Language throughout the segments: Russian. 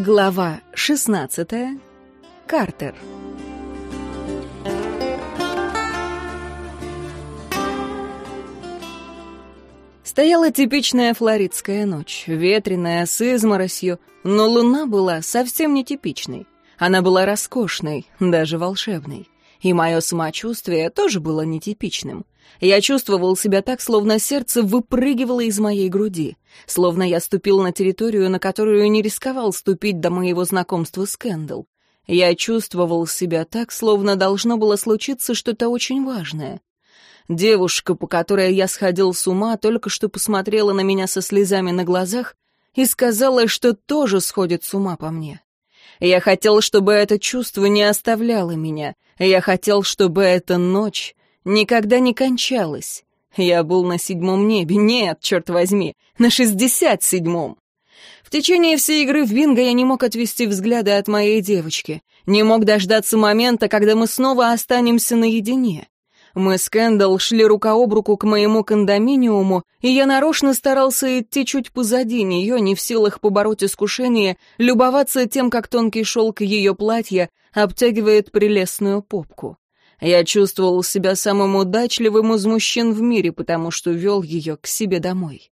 Глава 16. Картер. Стояла типичная флоридская ночь, ветреная, с изморосью, но луна была совсем нетипичной. Она была роскошной, даже волшебной. И мое самочувствие тоже было нетипичным. Я чувствовал себя так, словно сердце выпрыгивало из моей груди, словно я ступил на территорию, на которую не рисковал ступить до моего знакомства с Кэндл. Я чувствовал себя так, словно должно было случиться что-то очень важное. Девушка, по которой я сходил с ума, только что посмотрела на меня со слезами на глазах и сказала, что тоже сходит с ума по мне. Я хотел, чтобы это чувство не оставляло меня. Я хотел, чтобы эта ночь никогда не кончалась. Я был на седьмом небе. Нет, черт возьми, на шестьдесят седьмом. В течение всей игры в бинго я не мог отвести взгляды от моей девочки. Не мог дождаться момента, когда мы снова останемся наедине. Мы с Кэндалл шли рука об руку к моему кондоминиуму, и я нарочно старался идти чуть позади нее, не в силах побороть искушение, любоваться тем, как тонкий шелк ее платья обтягивает прелестную попку. Я чувствовал себя самым удачливым из мужчин в мире, потому что вел ее к себе домой.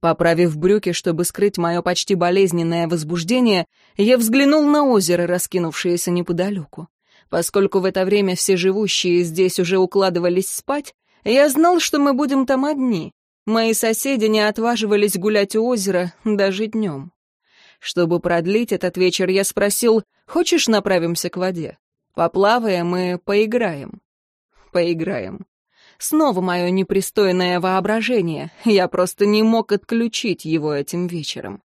Поправив брюки, чтобы скрыть мое почти болезненное возбуждение, я взглянул на озеро, раскинувшееся неподалеку. Поскольку в это время все живущие здесь уже укладывались спать, я знал, что мы будем там одни. Мои соседи не отваживались гулять у озера даже днем. Чтобы продлить этот вечер, я спросил, «Хочешь, направимся к воде?» Поплаваем и поиграем. Поиграем. Снова мое непристойное воображение. Я просто не мог отключить его этим вечером.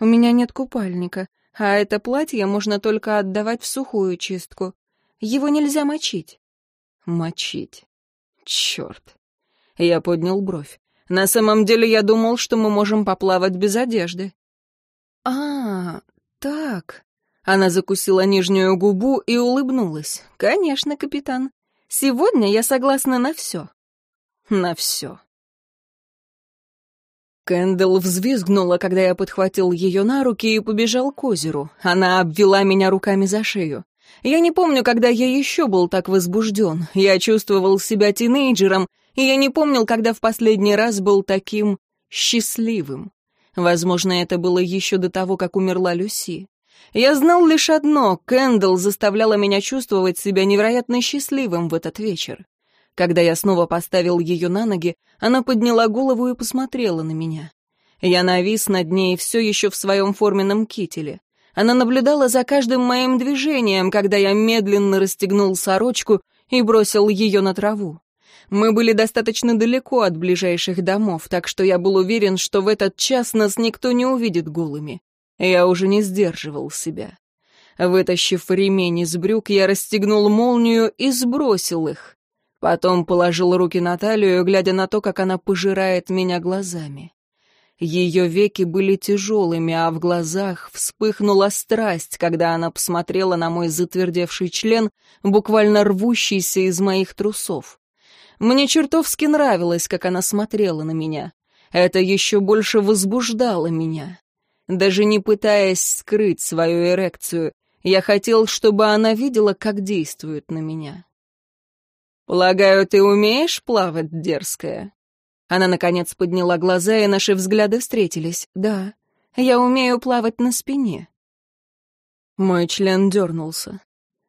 У меня нет купальника, а это платье можно только отдавать в сухую чистку. Его нельзя мочить. Мочить. Черт. Я поднял бровь. На самом деле я думал, что мы можем поплавать без одежды. А, так. Она закусила нижнюю губу и улыбнулась. «Конечно, капитан. Сегодня я согласна на все». «На все». Кэндл взвизгнула, когда я подхватил ее на руки и побежал к озеру. Она обвела меня руками за шею. Я не помню, когда я еще был так возбужден. Я чувствовал себя тинейджером, и я не помнил, когда в последний раз был таким счастливым. Возможно, это было еще до того, как умерла Люси. Я знал лишь одно — Кэндл заставляла меня чувствовать себя невероятно счастливым в этот вечер. Когда я снова поставил ее на ноги, она подняла голову и посмотрела на меня. Я навис над ней все еще в своем форменном кителе. Она наблюдала за каждым моим движением, когда я медленно расстегнул сорочку и бросил ее на траву. Мы были достаточно далеко от ближайших домов, так что я был уверен, что в этот час нас никто не увидит голыми. Я уже не сдерживал себя. Вытащив ремень из брюк, я расстегнул молнию и сбросил их. Потом положил руки на талию, глядя на то, как она пожирает меня глазами. Ее веки были тяжелыми, а в глазах вспыхнула страсть, когда она посмотрела на мой затвердевший член, буквально рвущийся из моих трусов. Мне чертовски нравилось, как она смотрела на меня. Это еще больше возбуждало меня. Даже не пытаясь скрыть свою эрекцию, я хотел, чтобы она видела, как действует на меня. «Полагаю, ты умеешь плавать, дерзкая?» Она, наконец, подняла глаза, и наши взгляды встретились. «Да, я умею плавать на спине». Мой член дернулся.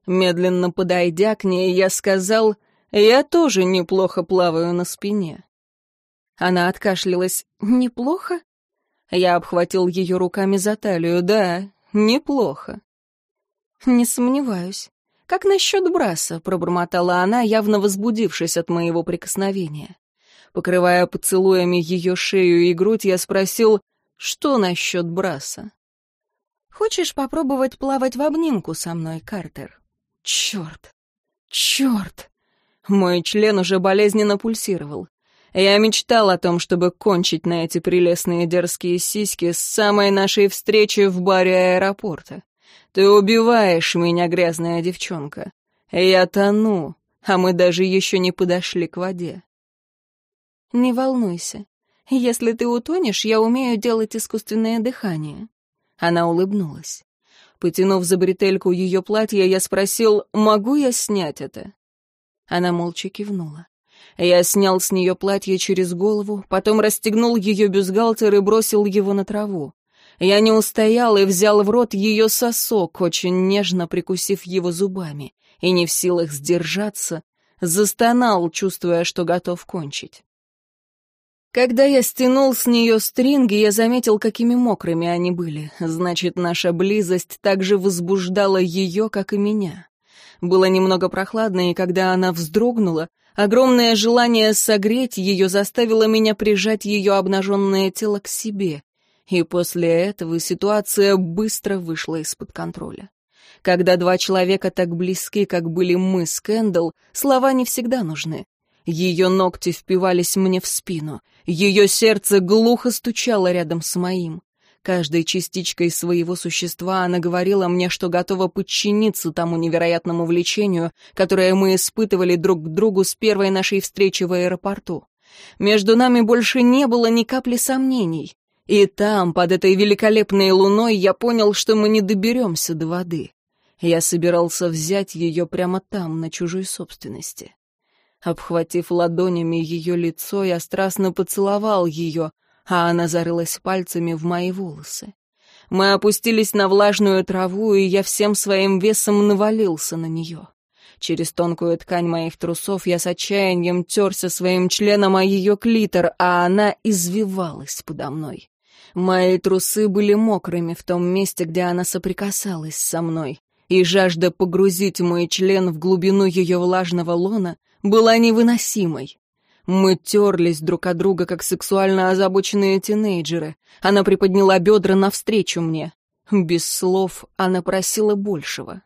Медленно подойдя к ней, я сказал, «Я тоже неплохо плаваю на спине». Она откашлялась. «Неплохо? Я обхватил ее руками за талию. Да, неплохо. Не сомневаюсь. Как насчет браса, пробормотала она, явно возбудившись от моего прикосновения. Покрывая поцелуями ее шею и грудь, я спросил, что насчет браса? Хочешь попробовать плавать в обнимку со мной, Картер? Черт! Черт! Мой член уже болезненно пульсировал. Я мечтал о том, чтобы кончить на эти прелестные дерзкие сиськи с самой нашей встречи в баре аэропорта. Ты убиваешь меня, грязная девчонка. Я тону, а мы даже еще не подошли к воде. Не волнуйся. Если ты утонешь, я умею делать искусственное дыхание. Она улыбнулась. Потянув за бретельку ее платья, я спросил, могу я снять это? Она молча кивнула. Я снял с нее платье через голову, потом расстегнул ее бюстгальтер и бросил его на траву. Я не устоял и взял в рот ее сосок, очень нежно прикусив его зубами, и не в силах сдержаться, застонал, чувствуя, что готов кончить. Когда я стянул с нее стринги, я заметил, какими мокрыми они были. Значит, наша близость также возбуждала ее, как и меня. Было немного прохладно, и когда она вздрогнула, огромное желание согреть ее заставило меня прижать ее обнаженное тело к себе. И после этого ситуация быстро вышла из-под контроля. Когда два человека так близки, как были мы с Кэндалл, слова не всегда нужны. Ее ногти впивались мне в спину, ее сердце глухо стучало рядом с моим. Каждой частичкой своего существа она говорила мне, что готова подчиниться тому невероятному влечению, которое мы испытывали друг к другу с первой нашей встречи в аэропорту. Между нами больше не было ни капли сомнений. И там, под этой великолепной луной, я понял, что мы не доберемся до воды. Я собирался взять ее прямо там, на чужой собственности. Обхватив ладонями ее лицо, я страстно поцеловал ее, а она зарылась пальцами в мои волосы. Мы опустились на влажную траву, и я всем своим весом навалился на нее. Через тонкую ткань моих трусов я с отчаянием терся своим членом о ее клитор, а она извивалась подо мной. Мои трусы были мокрыми в том месте, где она соприкасалась со мной, и жажда погрузить мой член в глубину ее влажного лона была невыносимой. Мы терлись друг от друга, как сексуально озабоченные тинейджеры. Она приподняла бедра навстречу мне. Без слов она просила большего.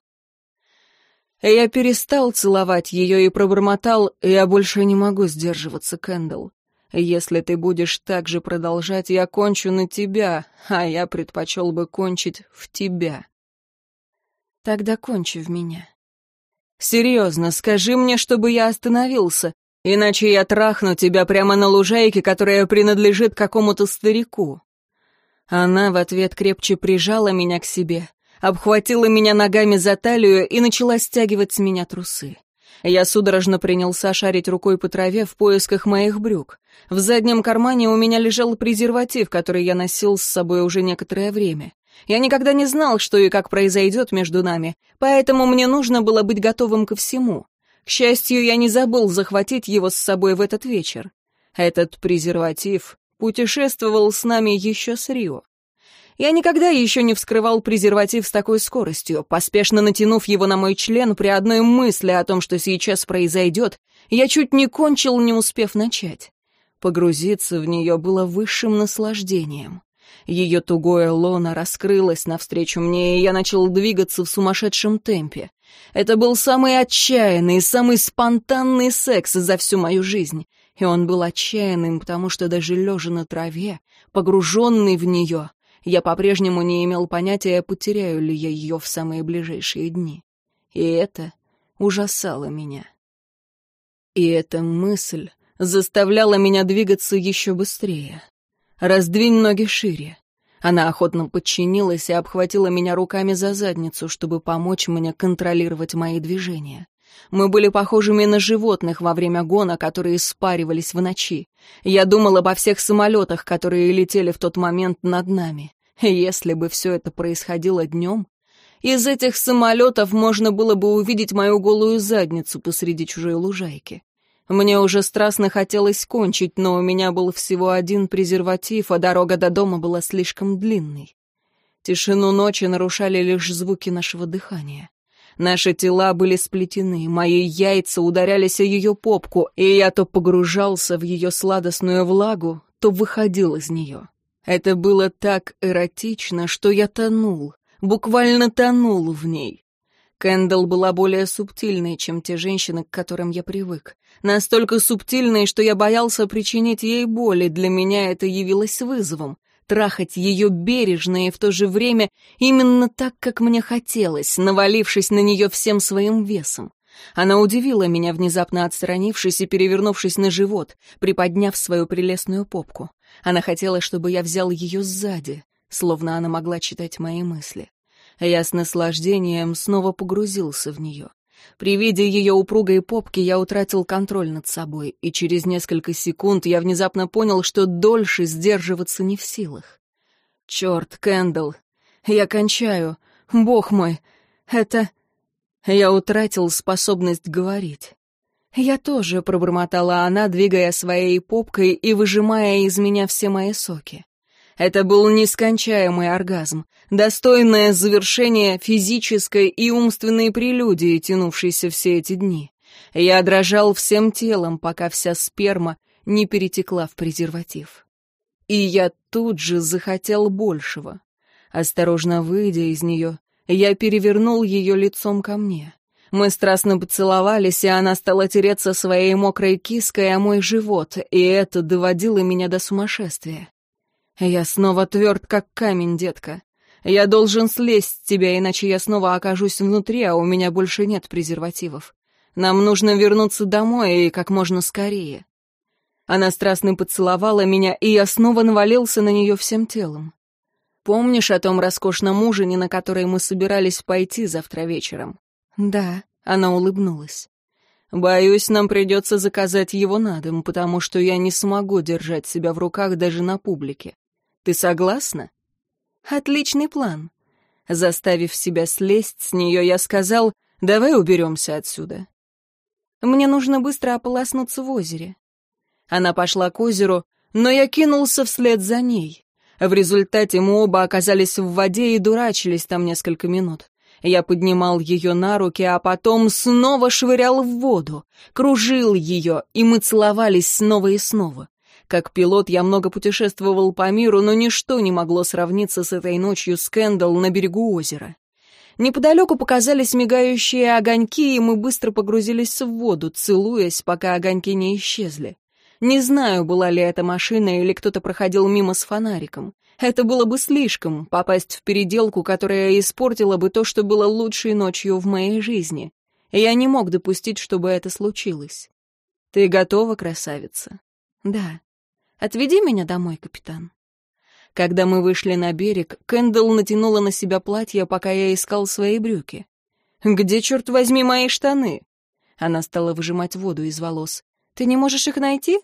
Я перестал целовать ее и пробормотал, я больше не могу сдерживаться, Кэндалл. Если ты будешь так же продолжать, я кончу на тебя, а я предпочел бы кончить в тебя. Тогда кончи в меня. Серьезно, скажи мне, чтобы я остановился. Иначе я трахну тебя прямо на лужайке, которая принадлежит какому-то старику». Она в ответ крепче прижала меня к себе, обхватила меня ногами за талию и начала стягивать с меня трусы. Я судорожно принялся шарить рукой по траве в поисках моих брюк. В заднем кармане у меня лежал презерватив, который я носил с собой уже некоторое время. Я никогда не знал, что и как произойдет между нами, поэтому мне нужно было быть готовым ко всему. К счастью, я не забыл захватить его с собой в этот вечер. Этот презерватив путешествовал с нами еще с Рио. Я никогда еще не вскрывал презерватив с такой скоростью. Поспешно натянув его на мой член при одной мысли о том, что сейчас произойдет, я чуть не кончил, не успев начать. Погрузиться в нее было высшим наслаждением. Ее тугое лоно раскрылось навстречу мне, и я начал двигаться в сумасшедшем темпе. Это был самый отчаянный, самый спонтанный секс за всю мою жизнь. И он был отчаянным, потому что даже лежа на траве, погруженный в нее, я по-прежнему не имел понятия, потеряю ли я ее в самые ближайшие дни. И это ужасало меня. И эта мысль заставляла меня двигаться еще быстрее. «Раздвинь ноги шире». Она охотно подчинилась и обхватила меня руками за задницу, чтобы помочь мне контролировать мои движения. Мы были похожими на животных во время гона, которые спаривались в ночи. Я думал обо всех самолетах, которые летели в тот момент над нами. Если бы все это происходило днем, из этих самолетов можно было бы увидеть мою голую задницу посреди чужой лужайки. Мне уже страстно хотелось кончить, но у меня был всего один презерватив, а дорога до дома была слишком длинной. Тишину ночи нарушали лишь звуки нашего дыхания. Наши тела были сплетены, мои яйца ударялись о ее попку, и я то погружался в ее сладостную влагу, то выходил из нее. Это было так эротично, что я тонул, буквально тонул в ней. Кэндалл была более субтильной, чем те женщины, к которым я привык. Настолько субтильной, что я боялся причинить ей боль, и для меня это явилось вызовом. Трахать ее бережно и в то же время именно так, как мне хотелось, навалившись на нее всем своим весом. Она удивила меня, внезапно отстранившись и перевернувшись на живот, приподняв свою прелестную попку. Она хотела, чтобы я взял ее сзади, словно она могла читать мои мысли. Я с наслаждением снова погрузился в нее. При виде ее упругой попки я утратил контроль над собой, и через несколько секунд я внезапно понял, что дольше сдерживаться не в силах. «Черт, Кэндалл, я кончаю. Бог мой, это...» Я утратил способность говорить. «Я тоже», — пробормотала она, двигая своей попкой и выжимая из меня все мои соки. Это был нескончаемый оргазм, достойное завершение физической и умственной прелюдии, тянувшейся все эти дни. Я дрожал всем телом, пока вся сперма не перетекла в презерватив. И я тут же захотел большего. Осторожно выйдя из нее, я перевернул ее лицом ко мне. Мы страстно поцеловались, и она стала тереться своей мокрой киской о мой живот, и это доводило меня до сумасшествия. Я снова тверд, как камень, детка. Я должен слезть с тебя, иначе я снова окажусь внутри, а у меня больше нет презервативов. Нам нужно вернуться домой и как можно скорее. Она страстно поцеловала меня, и я снова навалился на нее всем телом. Помнишь о том роскошном ужине, на который мы собирались пойти завтра вечером? «Да», — она улыбнулась. «Боюсь, нам придется заказать его на дом, потому что я не смогу держать себя в руках даже на публике. Ты согласна?» «Отличный план». Заставив себя слезть с нее, я сказал, «Давай уберемся отсюда». «Мне нужно быстро ополоснуться в озере». Она пошла к озеру, но я кинулся вслед за ней. В результате мы оба оказались в воде и дурачились там несколько минут. Я поднимал ее на руки, а потом снова швырял в воду, кружил ее, и мы целовались снова и снова. Как пилот я много путешествовал по миру, но ничто не могло сравниться с этой ночью с Кэндалл на берегу озера. Неподалеку показались мигающие огоньки, и мы быстро погрузились в воду, целуясь, пока огоньки не исчезли. Не знаю, была ли это машина или кто-то проходил мимо с фонариком. Это было бы слишком, попасть в переделку, которая испортила бы то, что было лучшей ночью в моей жизни. Я не мог допустить, чтобы это случилось. Ты готова, красавица? Да. Отведи меня домой, капитан. Когда мы вышли на берег, Кэндалл натянула на себя платье, пока я искал свои брюки. «Где, черт возьми, мои штаны?» Она стала выжимать воду из волос. «Ты не можешь их найти?»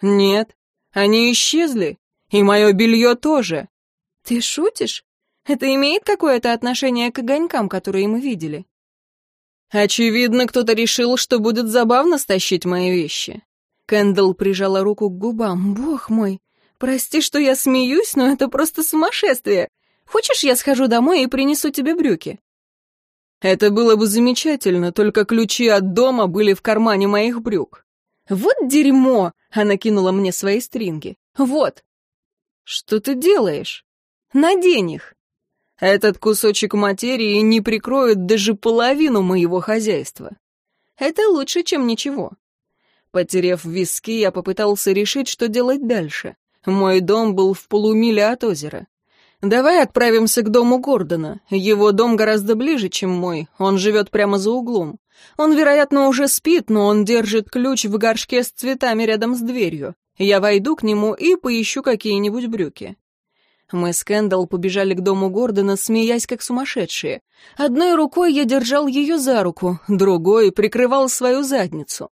«Нет, они исчезли. И мое белье тоже. Ты шутишь? Это имеет какое-то отношение к огонькам, которые мы видели? Очевидно, кто-то решил, что будет забавно стащить мои вещи. Кэндалл прижала руку к губам. Бог мой, прости, что я смеюсь, но это просто сумасшествие. Хочешь, я схожу домой и принесу тебе брюки? Это было бы замечательно, только ключи от дома были в кармане моих брюк. Вот дерьмо! Она кинула мне свои стринги. Вот, «Что ты делаешь?» «Надень их!» «Этот кусочек материи не прикроет даже половину моего хозяйства. Это лучше, чем ничего». Потерев виски, я попытался решить, что делать дальше. Мой дом был в полумиле от озера. «Давай отправимся к дому Гордона. Его дом гораздо ближе, чем мой. Он живет прямо за углом. Он, вероятно, уже спит, но он держит ключ в горшке с цветами рядом с дверью. Я войду к нему и поищу какие-нибудь брюки. Мы с Кэндалл побежали к дому Гордона, смеясь как сумасшедшие. Одной рукой я держал ее за руку, другой прикрывал свою задницу.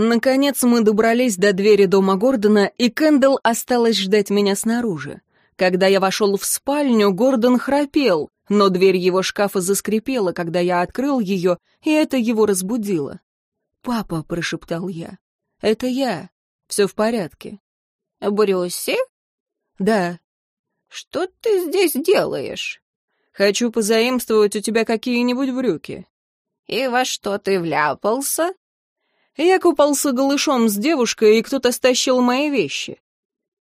Наконец мы добрались до двери дома Гордона, и Кэндалл осталась ждать меня снаружи. Когда я вошел в спальню, Гордон храпел, но дверь его шкафа заскрипела, когда я открыл ее, и это его разбудило. «Папа», — прошептал я, — «это я. Все в порядке. Брюсси? Да. Что ты здесь делаешь? Хочу позаимствовать у тебя какие-нибудь брюки. И во что ты вляпался? Я купался голышом с девушкой, и кто-то стащил мои вещи.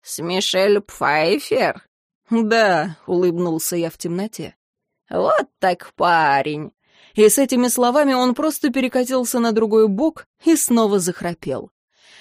С Мишель Пфайфер? Да, улыбнулся я в темноте. Вот так парень. И с этими словами он просто перекатился на другой бок и снова захрапел.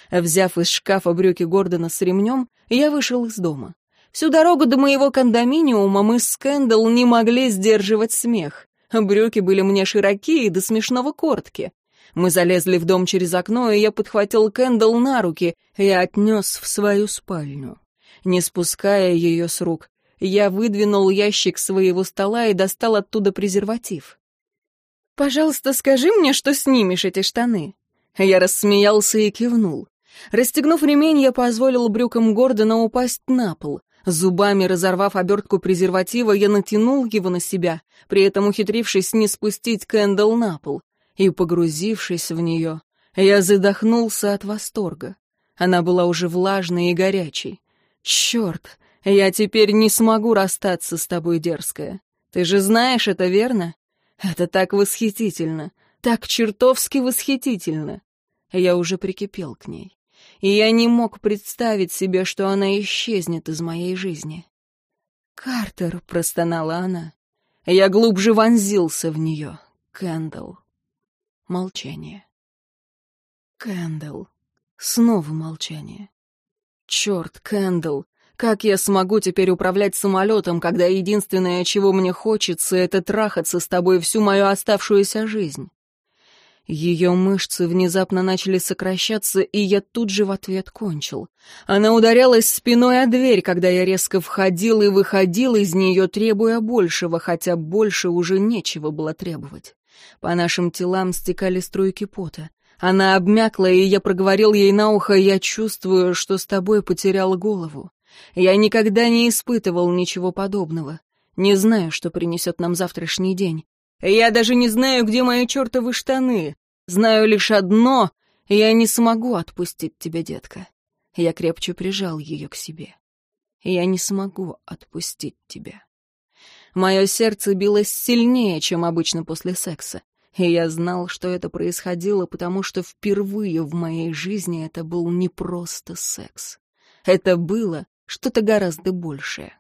Взяв из шкафа брюки Гордона с ремнем, я вышел из дома. Всю дорогу до моего кондоминиума мы с Кэндалл не могли сдерживать смех. Брюки были мне широкие, до смешного кортки. Мы залезли в дом через окно, и я подхватил Кэндалл на руки и отнес в свою спальню. Не спуская ее с рук, Я выдвинул ящик своего стола и достал оттуда презерватив. «Пожалуйста, скажи мне, что снимешь эти штаны». Я рассмеялся и кивнул. Расстегнув ремень, я позволил брюкам Гордона упасть на пол. Зубами разорвав обертку презерватива, я натянул его на себя, при этом ухитрившись не спустить Кэндалл на пол. И, погрузившись в нее, я задохнулся от восторга. Она была уже влажной и горячей. «Черт, я теперь не смогу расстаться с тобой, дерзкая. Ты же знаешь это, верно? Это так восхитительно, так чертовски восхитительно». Я уже прикипел к ней и я не мог представить себе, что она исчезнет из моей жизни. «Картер», — простонала она. Я глубже вонзился в нее. Кэндалл. Молчание. Кэндалл. Снова молчание. Черт, Кэндалл, как я смогу теперь управлять самолетом, когда единственное, чего мне хочется, это трахаться с тобой всю мою оставшуюся жизнь? Ее мышцы внезапно начали сокращаться, и я тут же в ответ кончил. Она ударялась спиной о дверь, когда я резко входил и выходил из нее, требуя большего, хотя больше уже нечего было требовать. По нашим телам стекали струйки пота. Она обмякла, и я проговорил ей на ухо, «Я чувствую, что с тобой потерял голову. Я никогда не испытывал ничего подобного. Не знаю, что принесет нам завтрашний день. Я даже не знаю, где мои чертовы штаны. Знаю лишь одно — я не смогу отпустить тебя, детка. Я крепче прижал ее к себе. Я не смогу отпустить тебя. Мое сердце билось сильнее, чем обычно после секса. И я знал, что это происходило, потому что впервые в моей жизни это был не просто секс. Это было что-то гораздо большее.